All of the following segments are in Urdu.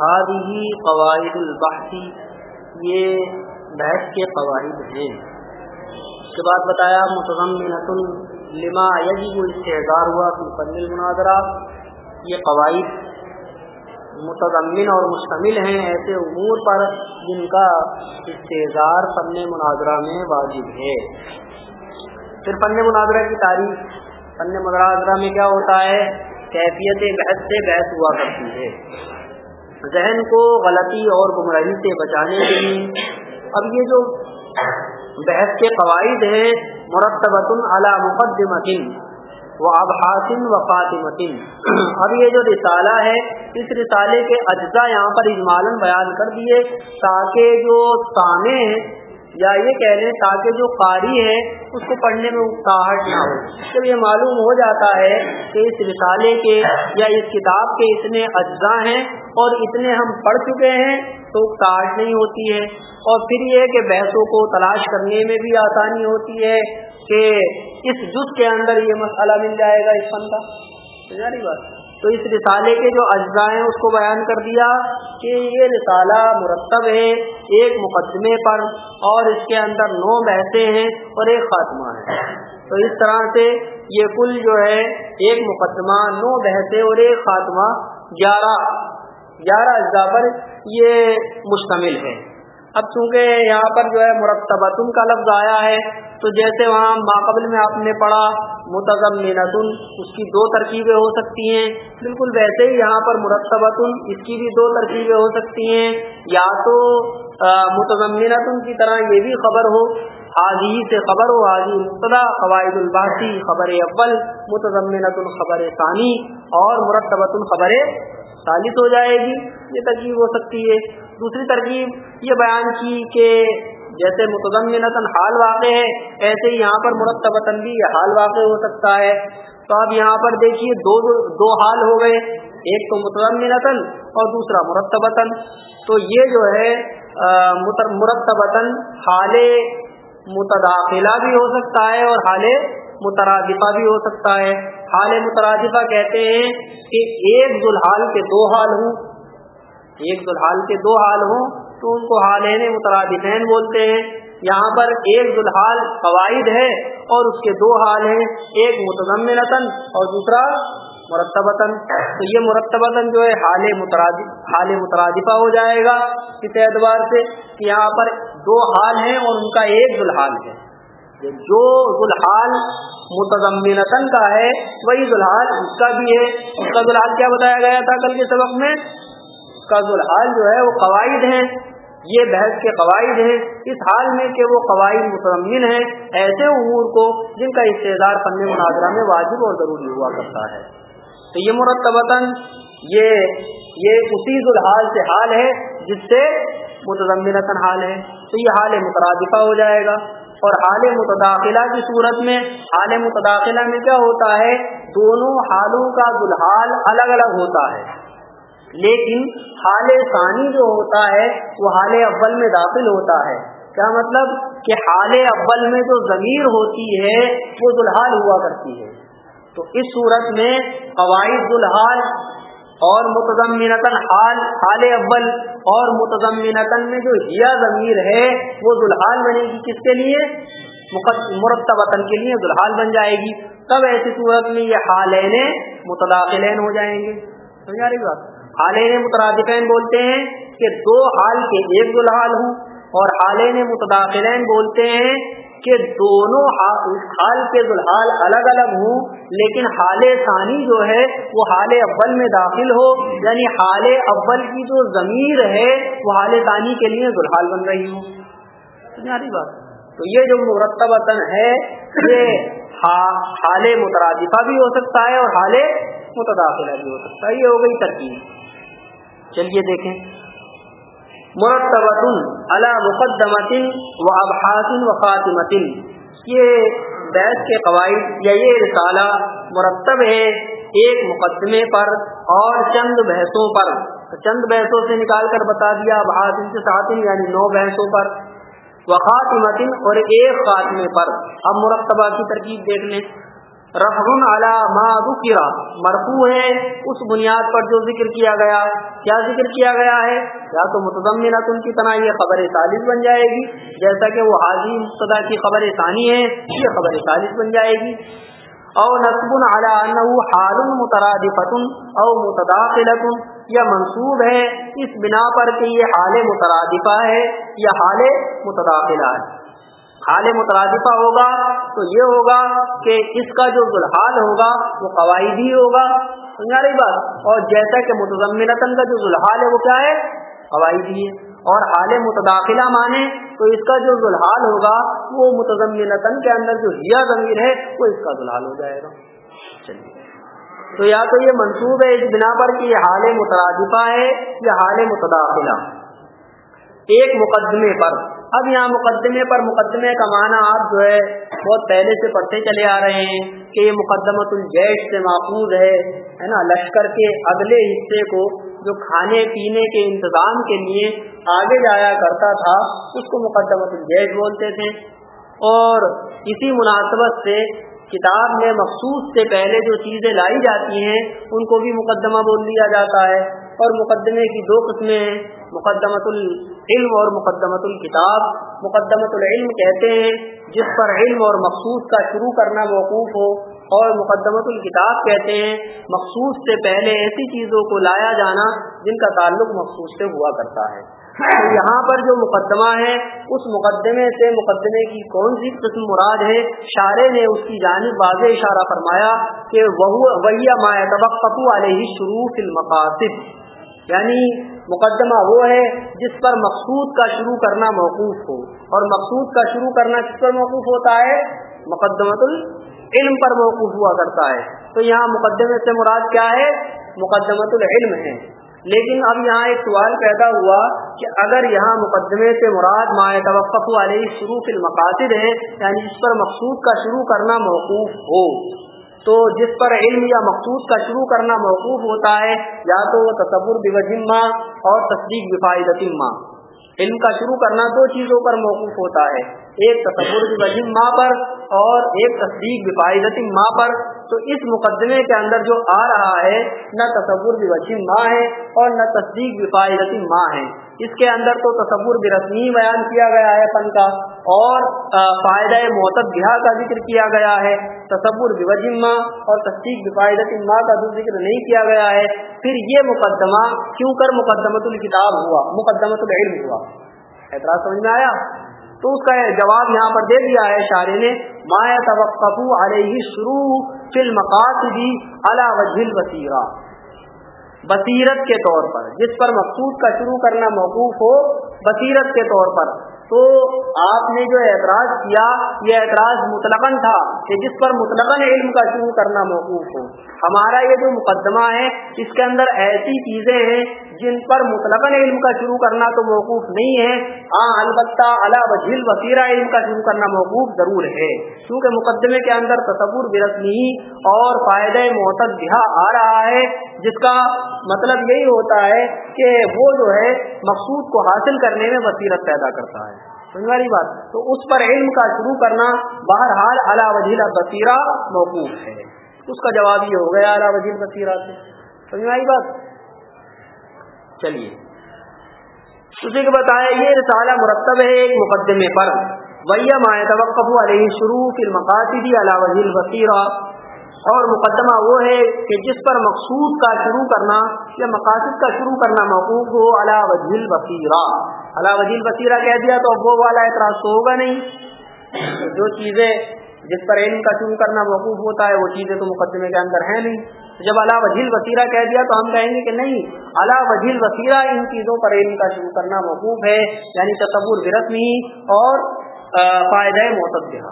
هذه قواعد البحث، یہ بحث کے قواعد ہیں۔ اس کے بعد بتایا متضمنۃ لما یجب استحضار ہوا فی فن المناظرہ۔ یہ قواعد متضمن اور مشتمل ہیں، ایسے امور پر جن کا استحضار فن مناظرہ میں واجب ہے۔ پھر فن مناظرہ کی تاریخ فن مناظرہ میں کیا ہوتا ہے؟ کیفیت بحث سے بحث ہوا کرتی ہے۔ ذہن کو غلطی اور گمراہی سے بچانے کے لیے۔ اب یہ جو بحث کے قواعد ہیں مرتبۃ علی مقدمت و اب حاصل و فاطمتن اب یہ جو رسالہ ہے، اس رسالے کے اجزاء یہاں پر اجمالن بیان کر دیے تاکہ جو تانے ہیں یا یہ کہہ لیں تاکہ جو قاری ہے اس کو پڑھنے میں اکتاہٹ نہ ہو۔ جب یہ معلوم ہو جاتا ہے کہ اس رسالے کے یا اس کتاب کے اتنے اجزاء ہیں اور اتنے ہم پڑھ چکے ہیں تو اکتاہٹ نہیں ہوتی ہے۔ اور پھر یہ کہ بحثوں کو تلاش کرنے میں بھی آسانی ہوتی ہے کہ اس جز کے اندر یہ مسئلہ مل جائے گا اس فن کا بات۔ تو اس رسالے کے جو اجزاء ہیں اس کو بیان کر دیا کہ یہ رسالہ مرتب ہے ایک مقدمے پر اور اس کے اندر نو بحثیں ہیں اور ایک خاتمہ ہے۔ تو اس طرح سے یہ کل جو ہے ایک مقدمہ، نو بحثیں اور ایک خاتمہ، گیارہ گیارہ اجزاء پر یہ مشتمل ہے۔ اب چونکہ یہاں پر جو ہے مرتبۃ کا لفظ آیا ہے، تو جیسے وہاں ماقبل میں آپ نے پڑھا متضمنت اس کی دو ترکیبیں ہو سکتی ہیں۔ بالکل ویسے ہی یہاں پر مرتبۃ اس کی بھی دو ترکیبیں ہو سکتی ہیں۔ یا تو متضمنت کی طرح یہ بھی خبر ہو حاضی سے خبر ہو حاضی مبتدا، قواعد الباسی، خبر اول متضمنت الخبر ثانی، اور مرتبۃ الخبر ثالث ہو جائے گی۔ یہ ترکیب ہو سکتی ہے۔ دوسری ترکیب یہ بیان کی کہ جیسے متضمنتاً حال واقع ہے، ایسے ہی یہاں پر مرتبتاً بھی حال واقع ہو سکتا ہے۔ تو اب یہاں پر دیکھیے دو دو حال ہو گئے۔ ایک تو متضمنتاً اور دوسرا مرتبتاً۔ تو یہ جو ہے مرتبتاً حال متداخلہ بھی ہو سکتا ہے اور حال مترادفہ بھی ہو سکتا ہے۔ حال مترادفہ کہتے ہیں کہ ایک ذوالحال کے دو حال ہوں ایک ذوالحال کے دو حال ہوں، تو ان کو حالین مترادفین بولتے ہیں۔ یہاں پر ایک ذوالحال قواعد ہے اور اس کے دو حال ہیں، ایک متضمنتاً اور دوسرا مرتبتاً۔ تو یہ مرتبتاً جو ہے حال مترادف، حال مترادفہ ہو جائے گا اس اعتبار سے کہ یہاں پر دو حال ہیں اور ان کا ایک ذوالحال ہے۔ جو ذوالحال متضمنتاً کا ہے، وہی ذوالحال اس کا بھی ہے۔ اس کا ذوالحال کیا بتایا گیا تھا کل کے سبق میں؟ اس کا جو ہے وہ قواعد ہیں، یہ بحث کے قواعد ہیں۔ اس حال میں کہ وہ قواعد متضمن ہیں، ایسے امور کو جن کا استعدار فن مناظرہ میں واجب اور ضروری ہوا کرتا ہے۔ تو یہ مرتبتاً یہ یہ اسی ذوالحال سے حال ہے، جس سے متضمنتاً حال ہے۔ تو یہ حال مترادفہ ہو جائے گا۔ اور حال متداخلہ کی صورت میں، حال متداخلہ میں کیا ہوتا ہے؟ دونوں حالوں کا ذوالحال الگ الگ ہوتا ہے۔ لیکن حال ثانی جو ہوتا ہے، وہ حال اول میں داخل ہوتا ہے۔ کیا مطلب؟ کہ حال اول میں جو ضمیر ہوتی ہے، وہ ذوالحال ہوا کرتی ہے۔ تو اس صورت میں قواعد ذوالحال اور متضمنتاً حال حال اول اور متضمنتاً میں جو ہیا ضمیر ہے، وہ ذوالحال بنے گی کس کے لیے؟ مرتبتاً کے لیے ذوالحال بن جائے گی۔ تب ایسی صورت میں یہ حالین متداخلین ہو جائیں گے۔ سمجھا رہی بات؟ حالین مترادفین بولتے ہیں کہ دو حال کے ایک ذوالحال ہوں اور حالین متداخلین بولتے ہیں کہ دونوں حال کے ذوالحال الگ الگ ہوں، لیکن حال ثانی جو ہے وہ حال اول میں داخل ہو یعنی حال اول کی جو ضمیر ہے وہ حال ثانی کے لیے ذوالحال بن رہی ہوں۔ بات؟ تو یہ جو مرتب ہے، یہ حال مترادفہ بھی ہو سکتا ہے اور حال متداخلہ بھی ہو سکتا ہے۔ یہ ہو گئی ترکیب۔ چلیے دیکھیں۔ مرتبۃ علی مقدمت و ابحاث و خاطمت یہ بحث کے قواعد یا یہ رسالہ مرتب ہے ایک مقدمے پر اور چند بحثوں پر۔ چند بحثوں سے نکال کر بتا دیا، ابحاث سے ساتن یعنی نو بحثوں پر۔ و خاطمت اور ایک خاتمے پر۔ اب مرتبہ کی ترکیب دیکھ لیں۔ رحم علی ما ذکر۔ مرفوع ہے، اس بنیاد پر جو ذکر کیا گیا کیا ذکر کیا گیا ہے؟ یا تو متضمنت ان کی طرح یہ خبر ثالث بن جائے گی، جیسا کہ وہ حاضی مبتدا کی خبر ثانی ہے، یہ خبر ثالث بن جائے گی۔ او نصب علی انه حال مترادفۃ او متداخلۃ یا منصوب ہے، اس بنا پر کہ یہ حال مترادفہ ہے، یا حال متداخلہ ہے۔ حال مترادفہ ہوگا تو یہ ہوگا کہ اس کا جو ذوالحال ہوگا وہ قواعدی ہوگا۔ سمجھا رہی بات؟ اور جیسا کہ متضمنتاً کا جو ذوالحال ہے وہ کیا ہے؟ قواعدی ہے۔ اور حال متداخلہ مانے تو اس کا جو ذوالحال ہوگا وہ متضمنتاً کے اندر جو ہیا ضمیر ہے وہ اس کا ذوالحال ہو جائے گا۔ چلیے۔ تو یا تو یہ منصوب ہے اس بنا پر کہ یہ حال مترادفہ ہے یا حال متداخلہ۔ ایک مقدمے پر اب یہاں مقدمے پر مقدمے کا معنی آپ جو ہے بہت پہلے سے پڑھتے چلے آ رہے ہیں کہ یہ مقدمت الجیش سے محفوظ ہے ہے نا؟ لشکر کے اگلے حصے کو جو کھانے پینے کے انتظام کے لیے آگے جایا کرتا تھا، اس کو مقدمت الجیش بولتے تھے۔ اور اسی مناسبت سے کتاب میں مخصوص سے پہلے جو چیزیں لائی جاتی ہیں، ان کو بھی مقدمہ بول دیا جاتا ہے۔ اور مقدمے کی دو قسمیں ہیں۔ مقدمت العلم اور مقدمت الکتاب۔ مقدمت العلم کہتے ہیں، جس پر علم اور مخصوص کا شروع کرنا موقوف ہو۔ اور مقدمت الکتاب کہتے ہیں، مخصوص سے پہلے ایسی چیزوں کو لایا جانا جن کا تعلق مخصوص سے ہوا کرتا ہے۔ تو یہاں پر جو مقدمہ ہے، اس مقدمے سے مقدمے کی کون سی قسم مراد ہے؟ شارے نے اس کی جانب واضح اشارہ فرمایا کہ وہ توقع علیہ شروع المقاصد۔ یعنی مقدمہ وہ ہے جس پر مقصود کا شروع کرنا موقوف ہو۔ اور مقصود کا شروع کرنا کس پر موقوف ہوتا ہے؟ مقدمت العلم پر موقوف ہوا کرتا ہے۔ تو یہاں مقدمے سے مراد کیا ہے؟ مقدمت العلم ہے۔ لیکن اب یہاں ایک سوال پیدا ہوا کہ اگر یہاں مقدمے سے مراد ماہ توقف والے شروع المقاصد ہے یعنی جس پر مقصود کا شروع کرنا موقوف ہو۔ تو جس پر علم یا مخصوص کا شروع کرنا موقوف ہوتا ہے، یا تو وہ تصور بوجمہ اور تصدیق بفائدت ماں علم کا شروع کرنا دو چیزوں پر موقوف ہوتا ہے۔ ایک تصور بجم ماں پر اور ایک تصدیق بفائدت ماں پر۔ تو اس مقدمے کے اندر جو آ رہا ہے، نہ تصور بجم ماں ہے اور نہ تصدیق بفائدت ماں ہے۔ اس کے اندر تو تصور برسمی بیان کیا گیا ہے فن کا اور فائدہ معتد بہا کا ذکر کیا گیا ہے، تصور بوجمہ اور تصدیق بفائدت ماں کا ذکر نہیں کیا گیا ہے۔ پھر یہ مقدمہ کیوں کر مقدمت الکتاب ہوا؟ مقدمت العلم ہوا۔ اعتراض سمجھ میں آیا؟ تو اس کا جواب یہاں پر دے دیا ہے شاعری نے مایا توقف علیہ شروع فی المقاصد علی وجہ البصیرہ بصیرت کے طور پر، جس پر مقصود کا شروع کرنا موقوف ہو بصیرت کے طور پر۔ تو آپ نے جو اعتراض کیا، یہ اعتراض مطلقاً تھا کہ جس پر مطلقاً علم کا شروع کرنا موقوف ہو۔ ہمارا یہ جو مقدمہ ہے، اس کے اندر ایسی چیزیں ہیں جن پر مطلقاً علم کا شروع کرنا تو موقوف نہیں ہے۔ ہاں البتہ اللہ وجیل وسیرہ علم کا شروع کرنا موقوف ضرور ہے۔ کیونکہ مقدمے کے اندر تصور برسمی اور فائدہ معتد بہا آ رہا ہے، جس کا مطلب یہی ہوتا ہے کہ وہ جو ہے، مقصود کو حاصل کرنے میں بصیرت پیدا کرتا ہے۔ سمجھ والی بات۔ تو اس پر علم کا شروع کرنا بہرحال اعلیٰ وزیر بصیرہ موقوف ہے۔ اس کا جواب یہ ہو گیا اعلیٰ وزیر بصیرہ سے۔ سمجھ والی بات۔ چلیے۔ اسی کو بتایا یہ رسالہ مرتب ہے ایک مقدمے پر۔ ویا مائع توقف علیہ شروع فی المقاصدی علی وزیر بصیرہ اور مقدمہ وہ ہے کہ جس پر مقصود کا شروع کرنا یا مقاصد کا شروع کرنا موقوف ہو علا وزیل بصیرہ علا وزیل بصیرہ کہہ دیا تو اب وہ والا اعتراض تو ہوگا نہیں۔ جو چیزیں جس پر علم کا شروع کرنا موقوف ہوتا ہے، وہ چیزیں تو مقدمے کے اندر ہیں نہیں۔ جب علا وزیل بصیرہ کہہ دیا تو ہم کہیں گے کہ نہیں، علا وزیل بصیرہ ان چیزوں پر علم کا شروع کرنا موقوف ہے یعنی تصور برسمی اور فائدہ معتدہ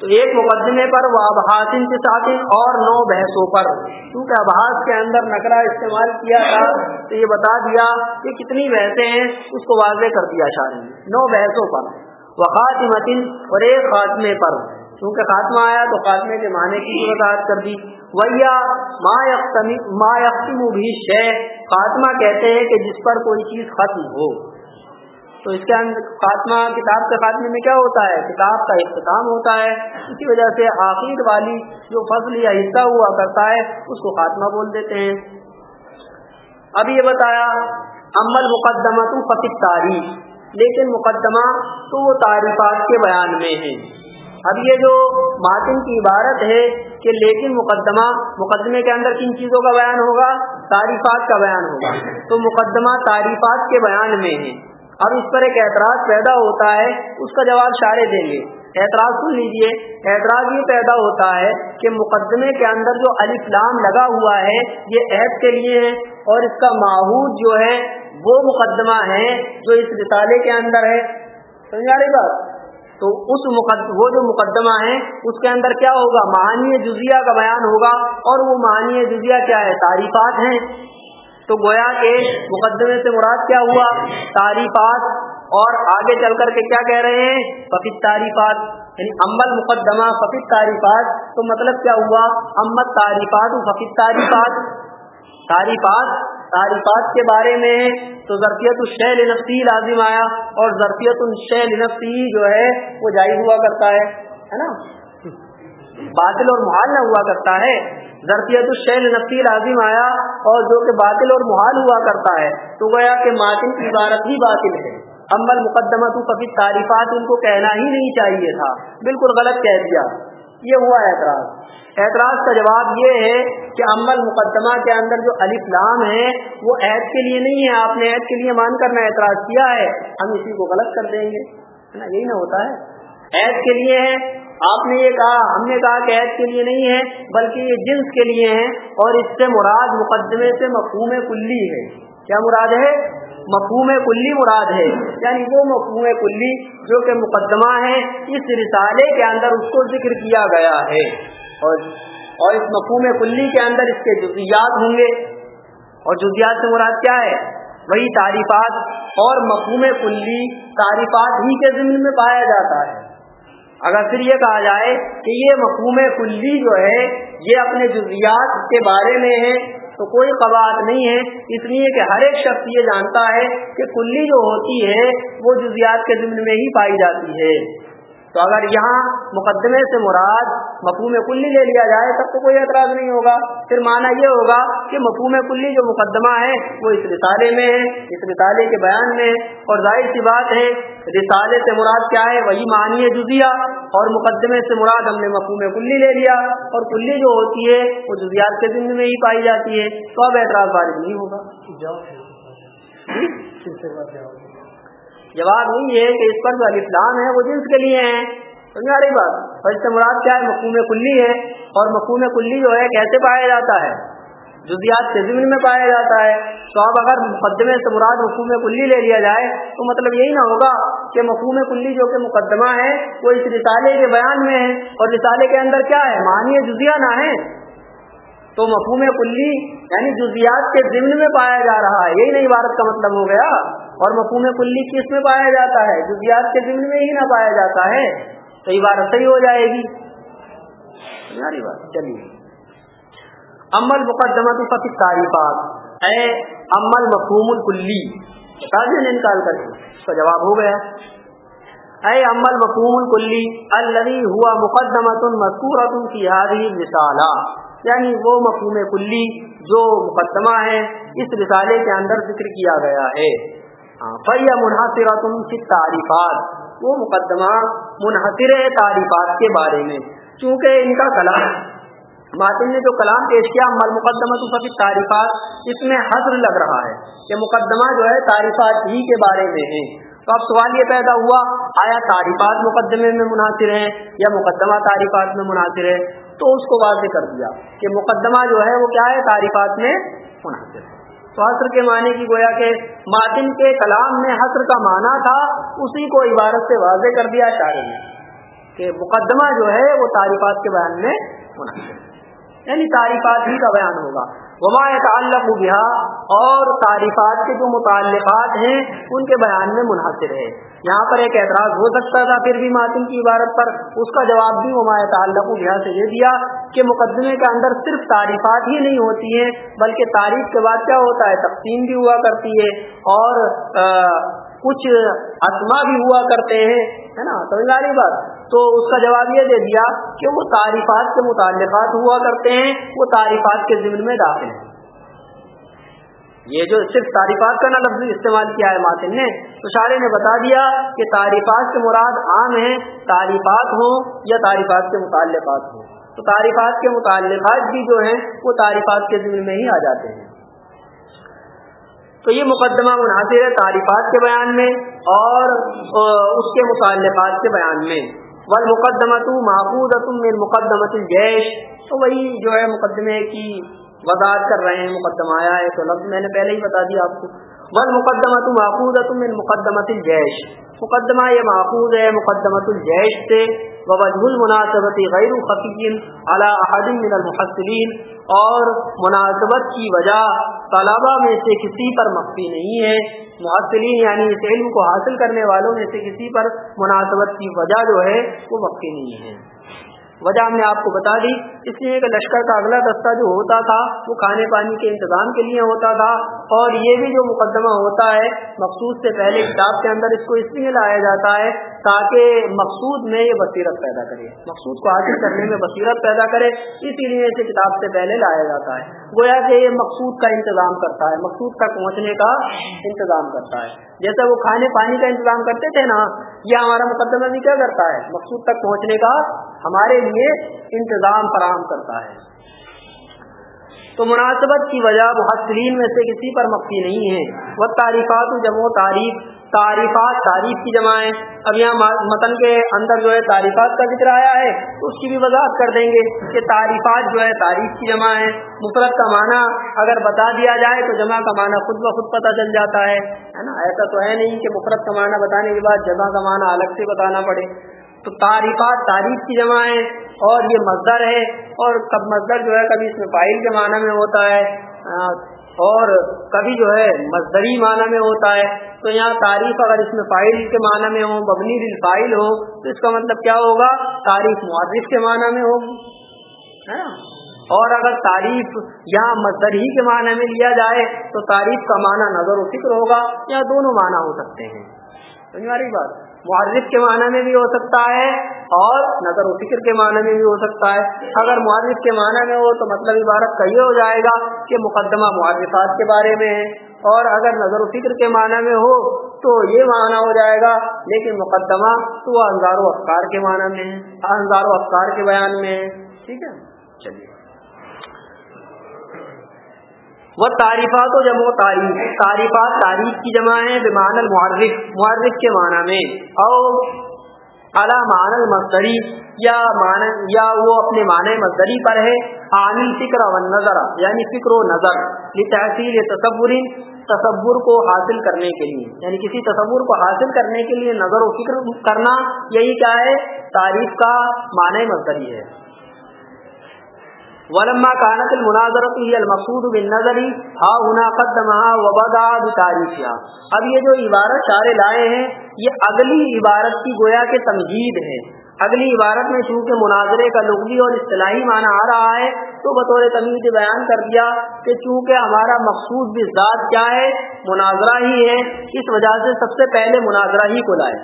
تو ایک مقدمے پر وہ ابحاثن کے ساتھ اور نو بحثوں پر۔ کیونکہ ابحاث کے اندر نقرہ استعمال کیا تھا، تو یہ بتا دیا کہ کتنی بحثیں ہیں، اس کو واضح کر دیا شاہ نو بحثوں پر۔ وہ خاطمتن اور ایک خاتمے پر۔ کیونکہ خاتمہ آیا تو خاتمے کے معنی کی وضاحت کر دی۔ ویا ما یقم بھی شے خاتمہ کہتے ہیں کہ جس پر کوئی چیز ختم ہو۔ تو اس کے اندر خاتمہ کتاب کے خاتمے میں کیا ہوتا ہے؟ کتاب کا اختتام ہوتا ہے۔ اسی وجہ سے آخر والی جو فصل یا حصہ ہوا کرتا ہے، اس کو خاتمہ بول دیتے ہیں۔ اب یہ بتایا عمل مقدمہ تو فقط تاریخ لیکن مقدمہ تو وہ تعریفات کے بیان میں ہے اب یہ جو ماتن کی عبارت ہے کہ لیکن مقدمہ مقدمے کے اندر کن چیزوں کا بیان ہوگا؟ تعریفات کا بیان ہوگا۔ تو مقدمہ تعریفات کے بیان میں ہے اب اس پر ایک اعتراض پیدا ہوتا ہے، اس کا جواب شارے دیں گے۔ اعتراض سن لیجیے اعتراض یہ پیدا ہوتا ہے کہ مقدمے کے اندر جو الفلام لگا ہوا ہے، یہ عہد کے لیے ہے اور اس کا ماحول جو ہے، وہ مقدمہ ہے جو اس رسالے کے اندر ہے۔ سمجھا رہی بات؟ تو اس مقدم وہ جو مقدمہ ہے، اس کے اندر کیا ہوگا؟ معنی جزیہ کا بیان ہوگا۔ اور وہ معنی جزیہ کیا ہے؟ تعریفات ہیں۔ تو گویا کے مقدمے سے مراد کیا ہوا؟ تعریفات اور آگے چل کر کے کیا کہہ رہے ہیں؟ فقط تعریفات. یعنی امبل مقدمہ فقط تعریفات. تو مطلب کیا ہوا؟ امت تعریفات فقط تعریفات. تعریفات. تعریفات کے بارے میں تو ظرفیت الشیل نفسی لازم آیا اور ظرفیت الشیل نفسی جو ہے وہ جائز ہوا کرتا ہے. ہے نا؟ باطل اور محال نہ ہوا کرتا ہے. ظرفیت الشیل نفسی لازم آیا اور جو کہ باطل اور محال ہوا کرتا ہے. تو گویا کہ ماتن کی عبارت ہی باطل ہے. امبل مقدمہ تو کبھی تعریفات ان کو کہنا ہی نہیں چاہیے تھا۔ بالکل غلط کہہ دیا۔ یہ ہوا اعتراض۔ اعتراض کا جواب یہ ہے کہ عمل مقدمہ کے اندر جو علی فلام ہے وہ عید کے لیے نہیں ہے آپ نے عید کے لیے مان کر میں اعتراض کیا ہے۔ ہم اسی کو غلط کر دیں گے۔ نا؟ یہی نہ ہوتا ہے۔ عید کے لیے ہے آپ نے یہ کہا، ہم نے کہا کہ عید کے لیے نہیں ہے بلکہ یہ جنس کے لیے ہے اور اس سے مراد مقدمے سے مفہوم کلی ہے۔ کیا مراد ہے؟ مفہوم کلی مراد ہے۔ یعنی وہ مفہوم کلی جو کہ مقدمہ ہے، اس رسالے کے اندر اس کو ذکر کیا گیا ہے۔ اور اور اس مفہوم کلی کے اندر اس کے جزیات ہوں گے۔ اور جزیات سے مراد کیا ہے؟ وہی تعریفات۔ اور مفہوم کلی تعریفات ہی کے ضمن میں پایا جاتا ہے۔ اگر پھر یہ کہا جائے کہ یہ مفہوم کلی جو ہے، یہ اپنے جزیات کے بارے میں ہے۔ تو کوئی قواعد نہیں ہے۔ اس لیے کہ ہر ایک شخص یہ جانتا ہے کہ کلی جو ہوتی ہے وہ جزیات کے ضمن میں ہی پائی جاتی ہے۔ تو اگر یہاں مقدمے سے مراد مفہوم کلی لے لیا جائے، تب تو کوئی اعتراض نہیں ہوگا۔ پھر معنی یہ ہوگا کہ مفہوم کلی جو مقدمہ ہے، وہ اس رسالے میں ہے، اس رسالے کے بیان میں ہے۔ اور ظاہر سی بات ہے، رسالے سے مراد کیا ہے؟ وہی معنی جزیا اور مقدمے سے مراد ہم نے مفہوم کلی لے لیا۔ اور کلی جو ہوتی ہے، وہ جزیات کے ذمے میں ہی پائی جاتی ہے۔ تو اب اعتراض بارش نہیں ہوگا۔ جواب نہیں ہے کہ اس پر جو الفلام ہے وہ جنس کے لیے ہیں۔ سمجھا رہی بات؟ اور اس سے مراد کیا ہے؟ مقوم کلی ہے۔ اور مقوم کلی جو ہے کیسے پایا جاتا ہے؟ جزیات کے ضمن میں پایا جاتا ہے۔ تو اب اگر مقدمے سے مراد مقوم کلی لے لیا جائے تو مطلب یہی نہ ہوگا کہ مقوم کلی جو کہ مقدمہ ہے وہ اس رسالے کے بیان میں ہے۔ اور رسالے کے اندر کیا ہے؟ معنی جزیہ نہ ہے۔ تو مفہوم کلی یعنی جزیات کے ضمن میں پایا جا رہا ہے۔ یہی نہیں عبارت کا مطلب ہو گیا۔ اور مفہوم کلی کس میں پایا جاتا ہے؟ جزیات کے ضمن میں ہی نہ پایا جاتا ہے۔ تو عبارت صحیح ہو جائے گی۔ بات، چلیے۔ امل مقدمہ تو فقط تعریفات۔ اے امل مفہوم الکلی بتا دیں نکال کر اس کا جواب ہو گیا۔ اے امل مفہوم الکلی الذي ہوا مقدمۃ مذکورۃ فی هذه الرسالہ۔ یعنی وہ مفہوم کلی جو مقدمہ ہے، اس رسالے کے اندر ذکر کیا گیا ہے۔ فیا منحصر تم تعریفات وہ مقدمہ منحصر تعریفات کے بارے میں۔ چونکہ ان کا کلام ماتن نے جو کلام پیش کیا مل مقدمہ تو سب تعریفات اس میں حضر لگ رہا ہے کہ مقدمہ جو ہے تعریفات ہی کے بارے میں ہے۔ تو اب سوال یہ پیدا ہوا، آیا تعریفات مقدمے میں منحصر ہیں یا مقدمہ تعریفات میں منحصر ہے تو اس کو واضح کر دیا کہ مقدمہ جو ہے وہ کیا ہے؟ تعریفات میں منحصر تو حسر کے معنی کی گویا کہ ماتن کے کلام میں حسر کا معنی تھا، اسی کو عبارت سے واضح کر دیا شاعر نے کہ مقدمہ جو ہے وہ تعریفات کے بیان میں منحصر یعنی تعریفات ہی کا بیان ہوگا۔ وما تعلق بہا اور تعریفات کے جو متعلقات ہیں، ان کے بیان میں منحصر ہے۔ یہاں پر ایک اعتراض ہو سکتا تھا، پھر بھی ماتم کی عبارت پر اس کا جواب بھی وما تعلق بہا سے یہ دیا کہ مقدمے کے اندر صرف تعریفات ہی نہیں ہوتی ہیں، بلکہ تعریف کے بعد کیا ہوتا ہے؟ تقسیم بھی ہوا کرتی ہے اور کچھ اسما بھی ہوا کرتے ہیں، ہے نا؟ سمجھ رہی بات۔ تو اس کا جواب یہ دے دیا کہ وہ تعریفات کے متعلقات ہوا کرتے ہیں، وہ تعریفات کے ضمن میں داخل ہیں۔ یہ جو صرف تعریفات کا نا لفظ استعمال کیا ہے ماتن نے، تو شارے نے بتا دیا کہ تعریفات کے مراد عام ہیں، تعریفات ہوں یا تعریفات کے متعلقات ہوں۔ تو تعریفات کے متعلقات بھی جو ہیں، وہ تعریفات کے ذمن میں ہی آ جاتے ہیں۔ تو یہ مقدمہ منحصر ہے تعریفات کے بیان میں اور اس کے متعلقات کے بیان میں۔ ول مقدمت محفوظ مقدمت الجیش۔ تو وہی جو ہے مقدمے کی وضاحت کر رہے ہیں مقدمہ آیا ہے تو لفظ میں نے پہلے ہی بتا دیا آپ کو۔ بل مقدمہ تو محفوظ ہے تم مقدمت الجیش۔ مقدمہ یہ محفوظ ہے مقدمت الجیش سے۔ وجہ المناسبت غیر خفین اعلیٰ احدین من المحصلین۔ اور مناسبت کی وجہ طلبا میں سے کسی پر مخفی نہیں ہے۔ محصلین یعنی اس علم کو حاصل کرنے والوں میں سے کسی پر مناسبت کی وجہ جو ہے وہ مخفی نہیں ہے۔ وجہ ہم نے آپ کو بتا دی۔ اس لیے کہ لشکر کا اگلا دستہ جو ہوتا تھا، وہ کھانے پانی کے انتظام کے لیے ہوتا تھا۔ اور یہ بھی جو مقدمہ ہوتا ہے مخصوص سے پہلے کتاب کے اندر اس کو اس لیے لایا جاتا ہے تاکہ مقصود میں یہ بصیرت پیدا کرے۔ مقصود کو حاصل کرنے میں بصیرت پیدا کرے، اسی لیے اسے کتاب سے پہلے لایا جاتا ہے۔ گویا کہ یہ مقصود کا انتظام کرتا ہے، مقصود تک پہنچنے کا انتظام کرتا ہے۔ جیسے وہ کھانے پانی کا انتظام کرتے تھے نا، یہ ہمارا مقدمہ بھی کیا کرتا ہے؟ مقصود تک پہنچنے کا ہمارے لیے انتظام فراہم کرتا ہے۔ تو مناسبت کی وجہ محسرین میں سے کسی پر مخفی نہیں ہے۔ وہ تعریفات جمع تعریف۔ تعریفات تعریف کی جمع ہے اب یہاں متن کے اندر جو ہے تعریفات کا ذکر آیا ہے۔ تو اس کی بھی وضاحت کر دیں گے کہ تعریفات جو ہے تعریف کی جمع ہے مفرت کا معنی اگر بتا دیا جائے تو جمع کا معنی خود بخود پتہ چل جاتا ہے۔ نا؟ ایسا تو ہے نہیں کہ مفرت کا معنی بتانے کے بعد جمع کا معنی الگ سے بتانا پڑے۔ تو تعریفات تعریف کی جمع ہے اور یہ مزدر ہے اور کب مزدر جو ہے کبھی اس میں فائل کے معنی میں ہوتا ہے اور کبھی جو ہے مزدری معنی میں ہوتا ہے۔ تو یہاں تعریف اگر اس میں فائل کے معنی میں ہو ببنی فائل ہو، تو اس کا مطلب کیا ہوگا؟ تعریف معرف کے معنی میں ہوگی۔ اور اگر تعریف یہاں مزدری کے معنی میں لیا جائے تو تعریف کا معنی نظر و فکر ہوگا، یا دونوں معنی ہو سکتے ہیں۔ سمجھ بات؟ معرف کے معنی میں بھی ہو سکتا ہے اور نظر و فکر کے معنی میں بھی ہو سکتا ہے۔ اگر معرف کے معنی میں ہو تو مطلب عبارت کا یہ ہو جائے گا کہ مقدمہ معرفات کے بارے میں ہے۔ اور اگر نظر و فکر کے معنی میں ہو تو یہ معنی ہو جائے گا، لیکن مقدمہ تو انظار و افکار کے معنی میں ہے، انظار و افکار کے بیان میں ہے۔ ٹھیک ہے؟ چلیے۔ وہ تعریفات و جمع تعریف، تعریفات تعریف کی جمع ہے بمان المعرف، معرف کے معنی میں اور اعلیٰ مان المصدری، یا مان یا وہ اپنے معنی مصدری پر ہے، عامل فکر و نظر یعنی فکر و نظر یہ تحصیل تصور تصور کو حاصل کرنے کے لیے یعنی کسی تصور کو حاصل کرنے کے لیے نظر و فکر کرنا، یہی کیا ہے؟ تعریف کا معنی مصدری ہے۔ ولما كانت المناظرة هي المقصود بالنظر، ها هنا قدمها وبدا بتاریخها. اب یہ جو عبارت شارے لائے ہیں، یہ اگلی عبارت کی گویا کے تمجید ہے. اگلی عبارت میں چونکہ مناظرے کا لغوی اور اصطلاحی معنی آ رہا ہے، تو بطور تمیز بیان کر دیا کہ چونکہ ہمارا مقصود بھی ذات کیا ہے، مناظرہ ہی ہے، اس وجہ سے سب سے پہلے مناظرہ ہی کو لائے.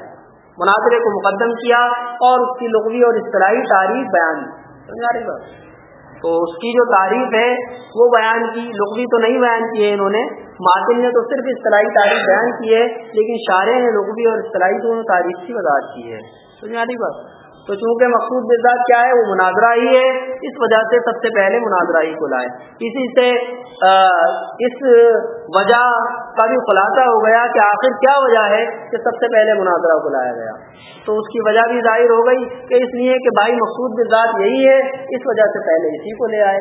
مناظرے کو مقدم کیا اور اس کی لغوی اور اصطلاحی تعریف بیان تو اس کی جو تعریف ہے، وہ بیان کی۔ لغوی تو نہیں بیان کی ہے انہوں نے۔ ماتن نے تو صرف اصطلاحی تعریف بیان کی ہے، لیکن شارے نے لغوی اور اصطلاحی دونوں تاریخ کی وضاحت کی ہے۔ سنی بات؟ تو چونکہ مقصود مزاج کیا ہے، وہ مناظرہ ہی ہے، اس وجہ سے سب سے پہلے مناظرہ ہی کو لائے اسی سے اس وجہ کا بھی خلاصہ ہو گیا کہ آخر کیا وجہ ہے کہ سب سے پہلے مناظرہ کو لایا گیا۔ تو اس کی وجہ بھی ظاہر ہو گئی کہ اس لیے کہ بھائی مقصود مزاج یہی ہے، اس وجہ سے پہلے اسی کو لے آئے۔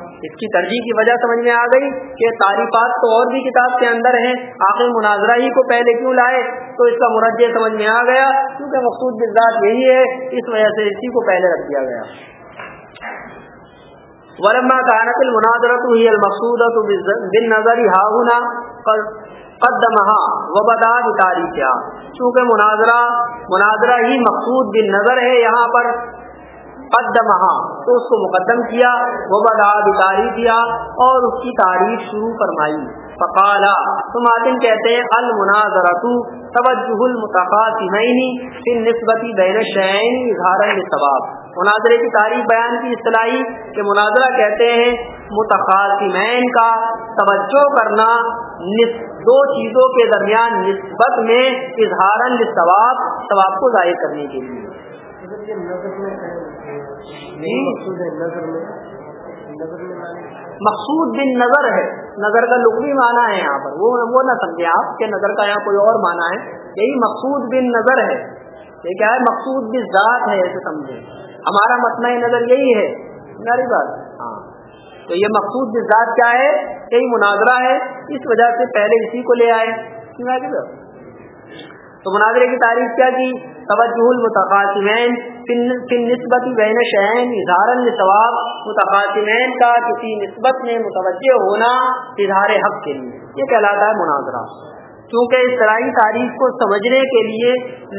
اس کی ترجیح کی وجہ سمجھ میں آ گئی کہ تعریفات تو اور بھی کتاب کے اندر ہیں۔ آخر مناظرہ ہی کو پہلے کیوں لائے؟ تو اس کا مرجع سمجھ میں آ گیا، کیونکہ مقصود بزاد یہی ہے، اس وجہ سے اسی کو پہلے رکھ دیا گیا۔ ورما کانت المناظرت ہوئی المقصود بن نظر ہاؤنا قدمہا وبدا تاریخ چونکہ مناظرہ مناظرہ ہی مقصود بن نظر ہے یہاں پر۔ قدمہا تو اس کو مقدم کیا وہ بدا تعریف کیا اور اس کی تعریف شروع فرمائی۔ فقالا، تو ماتن کہتے ہیں المناظرۃ توجہ المتقاسمین فی نسبتی بین الشیئین اظہارا للثواب۔ مناظرے کی تاریخ بیان کی اصطلاحی کہ مناظرہ کہتے ہیں، متقاسمین کا توجہ کرنا دو چیزوں کے درمیان نسبت میں اظہارا للثواب، ثواب کو ظاہر کرنے کے لیے۔ مقصود بن نظر ہے. نظر کا لغوی معنی ہے یہاں پر. وہ وہ نہ سمجھے آپ کہ نظر کا یہاں کوئی اور معنی ہے. یہی مقصود بن نظر ہے. یہ کیا ہے؟ مقصود بن ذات ہے ایسے سمجھے. ہمارا متنع نظر یہی ہے. میری بات. ہاں. تو یہ مقصود بن ذات کیا ہے؟ یہی مناظرہ ہے. اس وجہ سے پہلے اسی کو لے آئے. تو مناظرے کی تعریف کیا کی توجہ المتقاسمین فن نسبت بین شہین اظہار ثواب متقاسمین کا کسی نسبت میں متوجہ ہونا اظہار حق کے لیے۔ یہ کہلاتا ہے مناظرہ۔ کیونکہ اصطلاحی تاریخ کو سمجھنے کے لیے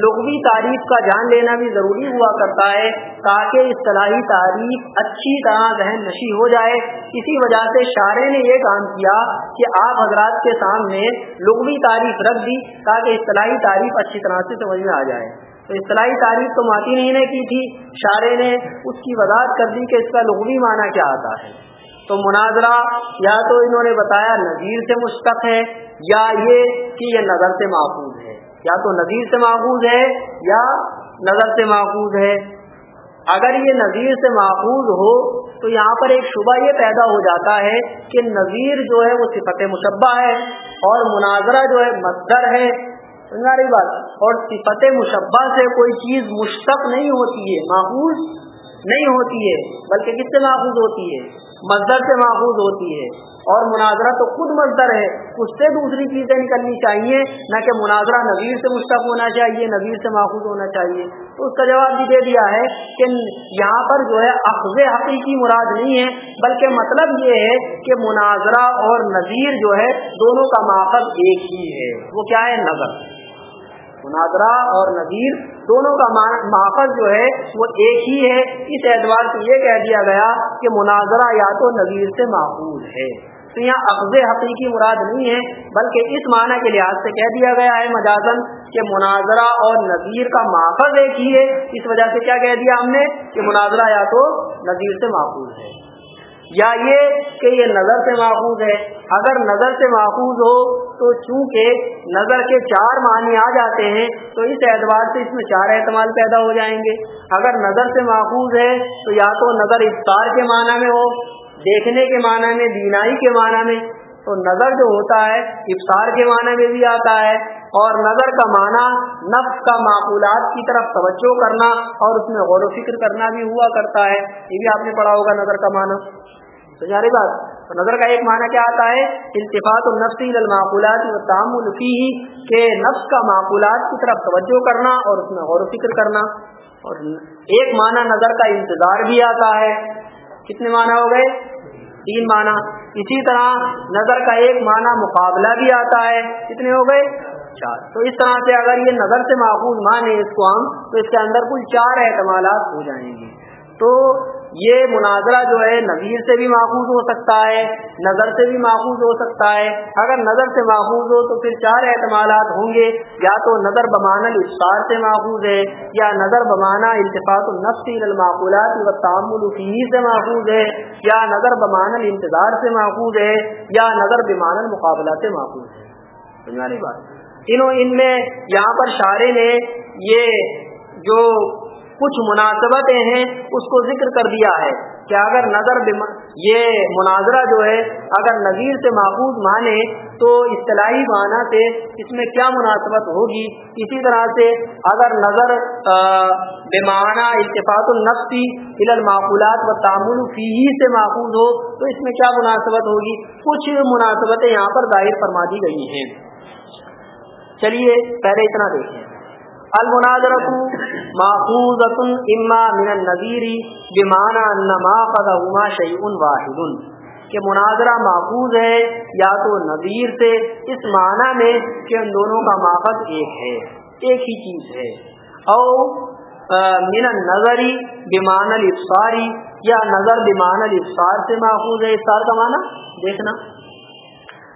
لغوی تعریف کا جان لینا بھی ضروری ہوا کرتا ہے، تاکہ اصطلاحی تعریف اچھی طرح ذہن نشی ہو جائے۔ اسی وجہ سے شاعر نے یہ کام کیا کہ آپ حضرات کے سامنے لغوی تعریف رکھ دی تاکہ اصطلاحی تعریف اچھی طرح سے سمجھ میں آ جائے۔ تو اصطلاحی تعریف تو ماتی نہیں نے کی تھی شاعر نے اس کی وضاحت کر دی کہ اس کا لغوی معنی کیا آتا ہے۔ تو مناظرہ یا تو انہوں نے بتایا نظیر سے مشتق ہے یا یہ کہ یہ نظر سے محفوظ ہے۔ یا تو نظیر سے محفوظ ہے یا نظر سے محفوظ ہے۔ اگر یہ نظیر سے محفوظ ہو تو یہاں پر ایک شبہ یہ پیدا ہو جاتا ہے کہ نظیر جو ہے وہ صفت مشبہ ہے اور مناظرہ جو ہے مصدر ہے۔ رہی بات، اور صفت مشبہ سے کوئی چیز مشتق نہیں ہوتی ہے محفوظ نہیں ہوتی ہے، بلکہ کس سے محفوظ ہوتی ہے؟ مزدر سے محفوظ ہوتی ہے اور مناظرہ تو خود مزدر ہے، اس سے دوسری چیزیں نکلنی چاہیے، نہ کہ مناظرہ نظیر سے مشتق ہونا چاہیے نظیر سے محفوظ ہونا چاہیے۔ تو اس کا جواب بھی دے دیا ہے کہ یہاں پر جو ہے اخذ حقیقی مراد نہیں ہے، بلکہ مطلب یہ ہے کہ مناظرہ اور نظیر جو ہے، دونوں کا ماخذ ایک ہی ہے۔ وہ کیا ہے؟ نظر۔ مناظرہ اور نظیر دونوں کا ماخذ جو ہے وہ ایک ہی ہے۔ اس اعتبار سے یہ کہہ دیا گیا کہ مناظرہ یا تو نظیر سے محفوظ ہے۔ تو یہاں اخذ حقیقی مراد نہیں ہے، بلکہ اس معنی کے لحاظ سے کہہ دیا گیا ہے مجازن کہ مناظرہ اور نظیر کا ماخذ ایک ہی ہے۔ اس وجہ سے کیا کہہ دیا ہم نے کہ مناظرہ یا تو نظیر سے محفوظ ہے۔ یا یہ کہ یہ نظر سے محفوظ ہے۔ اگر نظر سے محفوظ ہو تو چونکہ نظر کے چار معنی آ جاتے ہیں، تو اس اعتبار سے اس میں چار احتمال پیدا ہو جائیں گے۔ اگر نظر سے محفوظ ہے تو یا تو نظر افطار کے معنی میں ہو، دیکھنے کے معنی میں، بینائی کے معنی میں۔ تو نظر جو ہوتا ہے، افطار کے معنی میں بھی آتا ہے۔ اور نظر کا معنی نفس کا معقولات کی طرف توجہ کرنا اور اس میں غور و فکر کرنا بھی ہوا کرتا ہے۔ یہ بھی آپ نے پڑھا ہوگا نظر کا معنی۔ سمجھا بات نظر کا ایک معنی کیا آتا ہے؟ التفاط النفسی المعقولات و تعمل فی کہ نفس کا معقولات کی طرف توجہ کرنا اور اس میں غور و فکر کرنا۔ اور ایک معنی نظر کا انتظار بھی آتا ہے۔ کتنے معنی ہو گئے؟ تین معنی۔ اسی طرح نظر کا ایک معنی مقابلہ بھی آتا ہے۔ کتنے ہو گئے؟ چار۔ تو اس طرح سے اگر یہ نظر سے محفوظ مانے اس کو ہم، تو اس کے اندر کل چار احتمالات ہو جائیں گے۔ تو یہ مناظرہ جو ہے نظیر سے بھی محفوظ ہو سکتا ہے، نظر سے بھی محفوظ ہو سکتا ہے۔ اگر نظر سے محفوظ ہو تو پھر چار احتمالات ہوں گے۔ یا تو نظر بمانا افطار سے محفوظ ہے، یا نظر بمانا التفاط النفسی المعقولات و تعمل فی سے محفوظ ہے، یا نظر بمانا انتظار سے محفوظ ہے، یا نظر بمان المقابلہ سے محفوظ ہے۔ سمجھا بات؟ انہوں ان میں یہاں پر شاعری نے یہ جو کچھ مناسبتیں ہیں، اس کو ذکر کر دیا ہے۔ کہ اگر نظر یہ مناظرہ جو ہے، اگر نظیر سے محفوظ مانے، تو اصطلاحی معنی سے اس میں کیا مناسبت ہوگی؟ اسی طرح سے اگر نظر بمانہ اتفاق النفسی المعقولات و تعمل فی سے محفوظ ہو، تو اس میں کیا مناسبت ہوگی؟ کچھ مناسبتیں یہاں پر ظاہر فرما دی گئی ہیں۔ چلیے، پہلے اتنا دیکھیں۔ المناظرت ماخوذۃ اما من النظیر بمعنى ان ما قدهما شيء واحد. کہ مناظرہ محفوظ ہے یا تو نظیر سے، اس معنی میں کہ ان دونوں کا ماخذ ایک ہے، ایک ہی چیز ہے۔ او من النظری بمان الافصاری یا نظر بمان الافصار سے محفوظ ہے۔ افطار کا معنی؟ دیکھنا۔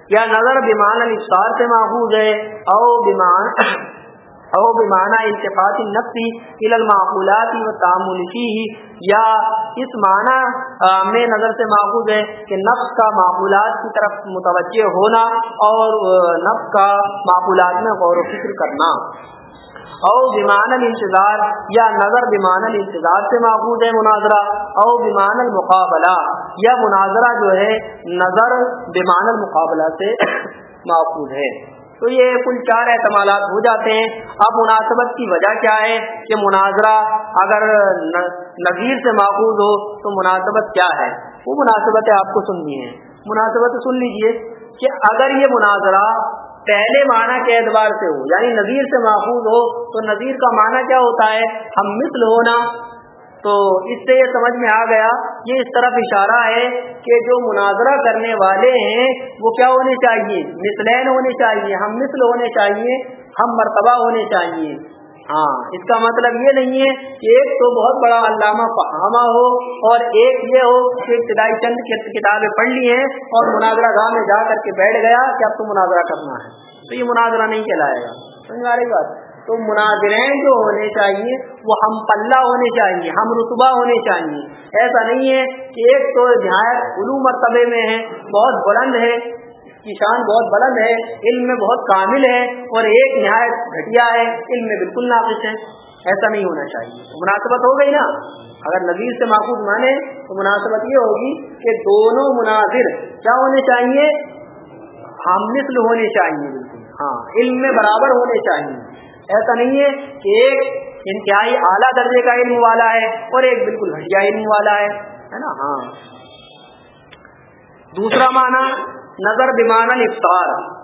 یا نظر بیمان الفطار سے محفوظ ہے، او بیمان او بمانا انتفاط نفسی المعقولات و تعمل کی یا اس معنی میں نظر سے محفوظ ہے کہ نفس کا معقولات کی طرف متوجہ ہونا اور نفس کا معقولات میں غور و فکر کرنا۔ او بیمان الانتظار یا نظر بیمان الانتظار سے محفوظ ہے مناظرہ۔ او بیمان المقابلہ یا مناظرہ جو ہے نظر بیمان المقابلہ سے محفوظ ہے۔ تو یہ کل چار احتمالات ہو جاتے ہیں۔ اب مناسبت کی وجہ کیا ہے کہ مناظرہ اگر نظیر سے محفوظ ہو تو مناسبت کیا ہے؟ وہ مناسبتیں آپ کو سننی ہے مناسبت سن لیجیے کہ اگر یہ مناظرہ پہلے معنی کے اعتبار سے ہو یعنی نظیر سے محفوظ ہو، تو نظیر کا معنی کیا ہوتا ہے؟ ہم مثل ہونا تو اس سے یہ سمجھ میں آ گیا یہ اس طرف اشارہ ہے کہ جو مناظرہ کرنے والے ہیں، وہ کیا ہونے چاہیے؟ مثلین ہونے چاہیے، ہم مثل ہونے چاہیے، ہم مرتبہ ہونے چاہیے۔ ہاں اس کا مطلب یہ نہیں ہے کہ ایک تو بہت بڑا علامہ فہامہ ہو اور ایک یہ ہو کہ ابتدائی چند کتابیں پڑھ لی ہیں اور مناظرہ گاہ میں جا کر کے بیٹھ گیا کہ اب تو مناظرہ کرنا ہے۔ تو یہ مناظرہ نہیں کہلائے گا۔ سمجھ آ رہی بات؟ تو مناظرین جو ہونے چاہیے، وہ ہم پلہ ہونے چاہیے، ہم رتبہ ہونے چاہیے۔ ایسا نہیں ہے کہ ایک تو نہایت علو مرتبے میں ہے، بہت بلند ہے کی شان بہت بلند ہے، علم میں بہت کامل ہے، اور ایک نہایت گھٹیا ہے، علم میں بالکل ناقص ہے۔ ایسا نہیں ہونا چاہیے۔ مناسبت ہو گئی نا؟ اگر نظیر سے محفوظ مانے تو مناسبت یہ ہوگی کہ دونوں مناظر کیا ہونے چاہیے؟ ہم مثل ہونے چاہیے۔ بالکل ہاں علم میں برابر ہونے چاہیے۔ ایسا نہیں ہے کہ ایک انتہائی اعلیٰ درجے کا علم والا ہے اور ایک بالکل گھٹیا علم والا ہے نا؟ ہاں۔ دوسرا معنی، نظر بیمان افطار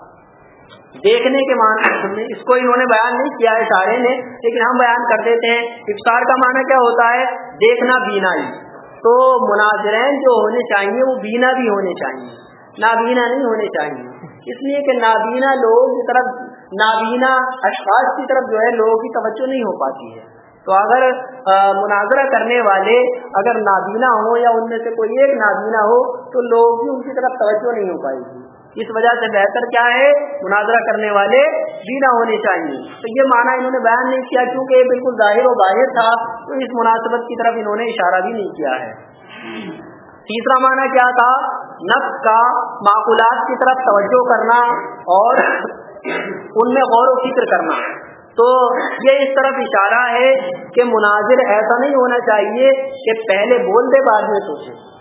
دیکھنے کے معنی اس کو انہوں نے بیان نہیں کیا ہے سارے نے، لیکن ہم بیان کر دیتے ہیں۔ افطار کا معنی کیا ہوتا ہے؟ دیکھنا بینا ہی۔ تو مناظرین جو ہونے چاہیے وہ بینا بھی ہونے چاہیے نابینا نہیں ہونے چاہیے اس لیے کہ نابینا لوگ کی طرف نابینا اشخاص کی طرف جو ہے لوگوں کی توجہ نہیں ہو پاتی ہے۔ تو اگر مناظرہ کرنے والے اگر نابینا ہو یا ان میں سے کوئی ایک نابینا ہو، تو لوگ بھی ان کی طرف توجہ نہیں ہو پائے گی۔ اس وجہ سے بہتر کیا ہے؟ مناظرہ کرنے والے بینا ہونے چاہیے۔ تو یہ معنی انہوں نے بیان نہیں کیا، کیونکہ یہ بالکل ظاہر و باہر تھا، تو اس مناسبت کی طرف انہوں نے اشارہ بھی نہیں کیا ہے۔ تیسرا معنی کیا تھا؟ نفس کا معقولات کی طرف توجہ کرنا اور ان میں غور و فکر کرنا تو یہ اس طرف اشارہ ہے کہ مناظر ایسا نہیں ہونا چاہیے کہ پہلے بول دے، بعد میں سوچے۔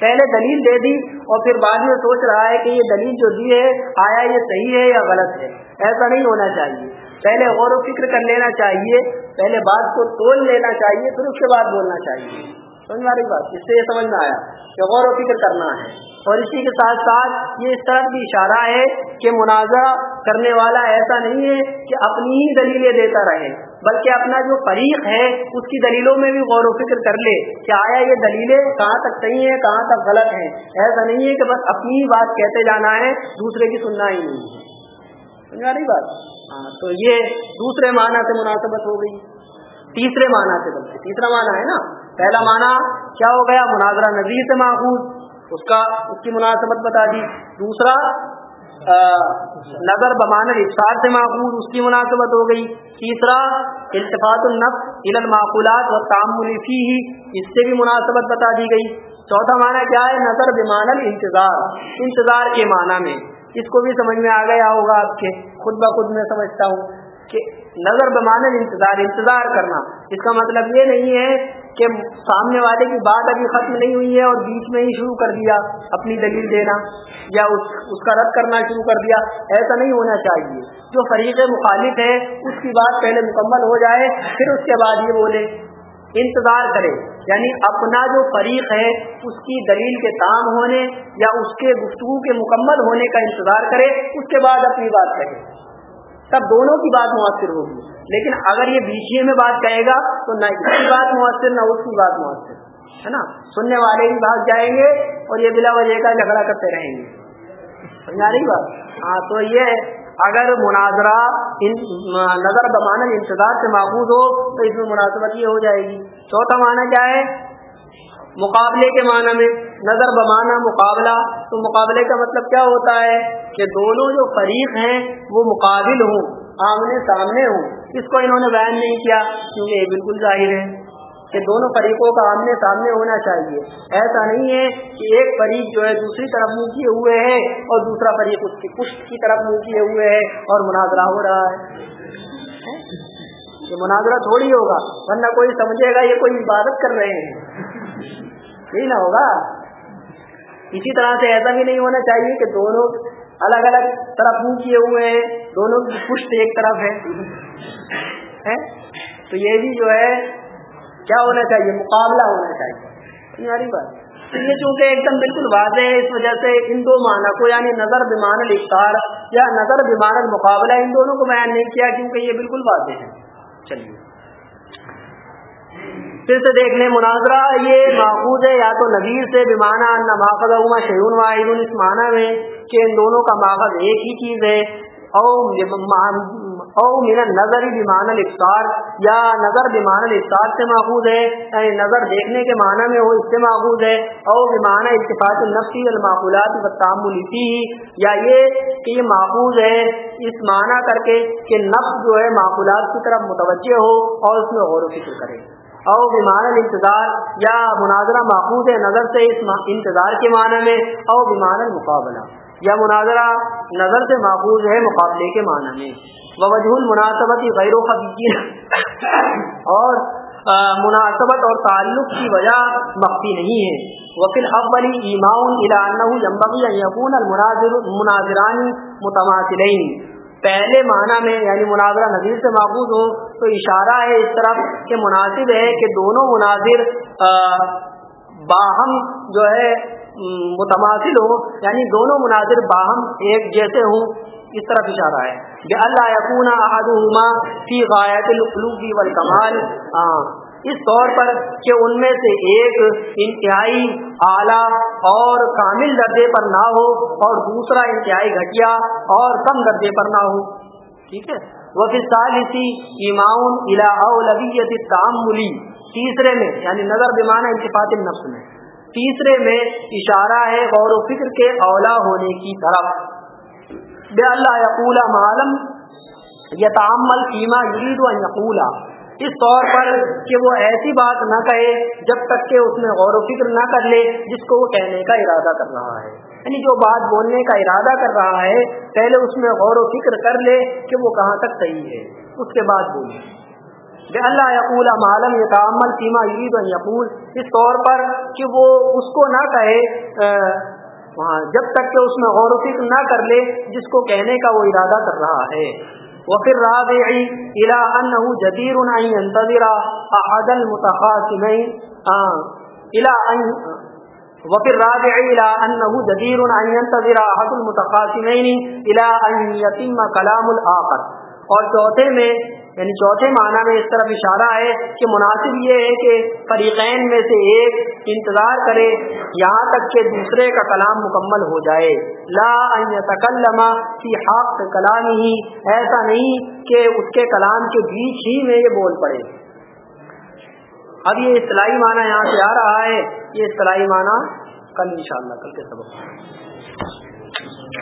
پہلے دلیل دے دی اور پھر بعد میں سوچ رہا ہے کہ یہ دلیل جو دی ہے، آیا یہ صحیح ہے یا غلط ہے۔ ایسا نہیں ہونا چاہیے۔ پہلے غور و فکر کر لینا چاہیے، پہلے بات کو تول لینا چاہیے، پھر اس کے بعد بولنا چاہیے۔ سمجھ رہی بات؟ اس سے یہ سمجھ میں آیا کہ غور و فکر کرنا ہے۔ اور اسی کے ساتھ ساتھ یہ اس طرح بھی اشارہ ہے کہ مناظرہ کرنے والا ایسا نہیں ہے کہ اپنی ہی دلیلیں دیتا رہے، بلکہ اپنا جو فریق ہے اس کی دلیلوں میں بھی غور و فکر کر لے کہ آیا یہ دلیلیں کہاں تک صحیح ہیں، کہاں تک غلط ہیں۔ ایسا نہیں ہے کہ بس اپنی ہی بات کہتے جانا ہے، دوسرے کی سننا ہی نہیں ہے۔ سمجھا رہی بات؟ ہاں تو یہ دوسرے معنی سے مناسبت ہو گئی۔ تیسرے معنی سے بلکہ، تیسرا معنی ہے نا۔ پہلا معنی کیا ہو گیا؟ مناظرہ نظیر سے ماخوذ۔ اس کا اس کی مناسبت بتا دی. دوسرا نظر بمان افسار سے معقول اس کی مناسبت ہو گئی. تیسرا التفاط النفس المعقولات و تعمل فی ہی اس سے بھی مناسبت بتا دی گئی. چوتھا معنی کیا ہے؟ نظر بمان الانتظار. انتظار کے معنی میں. اس کو بھی سمجھ میں آ گیا ہوگا آپ کے. خود بخود میں سمجھتا ہوں کہ نظر بمان انتظار انتظار کرنا. اس کا مطلب یہ نہیں ہے کہ سامنے والے کی بات ابھی ختم نہیں ہوئی ہے اور بیچ میں ہی شروع کر دیا اپنی دلیل دینا یا اس اس کا رد کرنا شروع کر دیا، ایسا نہیں ہونا چاہیے۔ جو فریق مخالف ہے، اس کی بات پہلے مکمل ہو جائے، پھر اس کے بعد یہ بولے۔ انتظار کرے۔ یعنی اپنا جو فریق ہے، اس کی دلیل کے کام ہونے یا اس کے گفتگو کے مکمل ہونے کا انتظار کرے، اس کے بعد اپنی بات کہے۔ تب دونوں کی بات مؤثر ہوگی۔ لیکن اگر یہ بیچیے میں بات کہے گا تو نہ اس کی بات مؤثر نہ اس کی بات مؤثر، ہے نا؟ سننے والے بھی بھاگ جائیں گے اور یہ بلا وجہ کا جھگڑا کرتے رہیں گے۔ سمجھا رہی بات؟ ہاں تو یہ اگر مناظرہ نظر بمان انتظار سے معبود ہو تو اس میں مناسبت یہ ہو جائے گی۔ چوتھا معنی کیا ہے؟ مقابلے کے معنی میں نظر بمانا مقابلہ، تو مقابلے کا مطلب کیا ہوتا ہے؟ کہ دونوں جو فریق ہیں، وہ مقابل ہوں، آمنے سامنے ہوں۔ اس کو انہوں نے بیان نہیں کیا، کیونکہ یہ بالکل ظاہر ہے کہ دونوں فریقوں کا آمنے سامنے ہونا چاہیے۔ ایسا نہیں ہے کہ ایک فریق جو ہے دوسری طرف منہ کیے ہوئے ہے اور دوسرا فریق اس کی پشت کی طرف منہ کیے ہوئے ہے اور مناظرہ ہو رہا ہے۔ یہ مناظرہ تھوڑی ہوگا، ورنہ کوئی سمجھے گا یہ کوئی عبادت کر رہے ہیں۔ یہی نہ ہوگا۔ اسی طرح سے ایسا بھی نہیں ہونا چاہیے کہ دونوں الگ الگ طرف منہ کیے ہوئے ہیں، دونوں کی پشت ایک طرف ہے۔ تو یہ بھی جو ہے، کیا ہونا چاہیے؟ مقابلہ ہونا چاہیے۔ بات۔ یہ چونکہ ایک دم بالکل واضح ہے، اس وجہ سے ان دو معنی کو یعنی نظر بیمان الفطار یا نظر بیمان المقابلہ، ان دونوں کو بیان نہیں کیا کیونکہ یہ بالکل واضح ہے۔ چلیے۔ پھر سے دیکھ لیں مناظرہ، یہ ماخوذ ہے، یا تو نبیر سے بیمانہ ماخذ شیون واحد اس معنی میں کہ ان دونوں کا ماخذ ایک ہی چیز ہے۔ او او میرا نظر بیمان الفطار یا نظر بیمان الفطار سے محفوظ ہے۔ یعنی نظر دیکھنے کے معنی میں وہ اس سے محفوظ ہے۔ او بیمان اتفاق النفسی المعقولات تعملی یا یہ کہ یہ محفوظ ہے، اس معنی کر کے کہ نفس جو ہے معقولات کی طرف متوجہ ہو اور اس میں غور و فکر کرے۔ او بیمان الانتظار، یا مناظرہ محفوظ ہے نظر سے اس انتظار کے معنی میں، او بیمان المقابلہ۔ یا مناظرہ نظر سے محفوظ ہے، مقابلے کے معنی میں۔ وجہ المناسبت غیر و خبی اور مناسبت اور تعلق کی وجہ مخفی نہیں ہے۔ وکیل اقبلی ایمان یقون المناظر مناظرانی متماثلین۔ پہلے معنی میں یعنی مناظرہ نظیر سے محفوظ ہو تو اشارہ ہے اس طرف کہ مناسب ہے کہ دونوں مناظر باہم جو ہے متماثل ہوں یعنی دونوں مناظر باہم ایک جیسے ہوں، اس طرف اشارہ ہے کہ اللہ یقون احدہما فی غایت القلوبی والکمال ہاں اس طور پر کہ ان میں سے ایک انتہائی اعلیٰ اور کامل درجے پر نہ ہو اور دوسرا انتہائی گھٹیا اور کم درجے پر نہ ہو۔ ٹھیک ہے؟ وہ ثالثی اماؤن البیت تعملی تیسرے میں یعنی نظر بیمانہ انتفاط النفس میں۔ تیسرے میں اشارہ ہے غور و فکر کے اولا ہونے کی طرف۔ بے اللہ یقولا معلوم یہ تعمل فیما یرید و یقولا۔ اس طور پر کہ وہ ایسی بات نہ کہے جب تک کہ اس میں غور و فکر نہ کر لے جس کو وہ کہنے کا ارادہ کر رہا ہے۔ یعنی جو بات بولنے کا ارادہ کر رہا ہے، پہلے اس میں غور و فکر کر لے کہ وہ کہاں تک صحیح ہے۔ اس کے بعد بولے۔ بے اللہ یقول معلوم یہ سیما یرید و یقول۔ اس طور پر کہ وہ اس کو نہ کہے ہاں، جب تک کہ اس میں غور و فکر نہ کر لے جس کو کہنے کا وہ ارادہ کر رہا ہے۔ وفي الرابع الى انه جدير ان ينتظر احد المتخاصمين. الى ان وفي الرابع الى انه جدير ان ينتظر احد المتخاصمين الى ان يتم كلام الاخر اور چوتھے میں یعنی چوتھے معنی میں اس طرف اشارہ ہے کہ مناسب یہ ہے کہ فریقین میں سے ایک انتظار کرے یہاں تک کہ دوسرے کا کلام مکمل ہو جائے۔ لا تکلم کی حق کلام ہی ایسا نہیں کہ اس کے کلام کے بیچ ہی میں یہ بول پڑے۔ اب یہ اصطلاحی معنی یہاں سے آ رہا ہے۔ یہ اصطلاحی معنی کل انشاءاللہ، کل کے سبق۔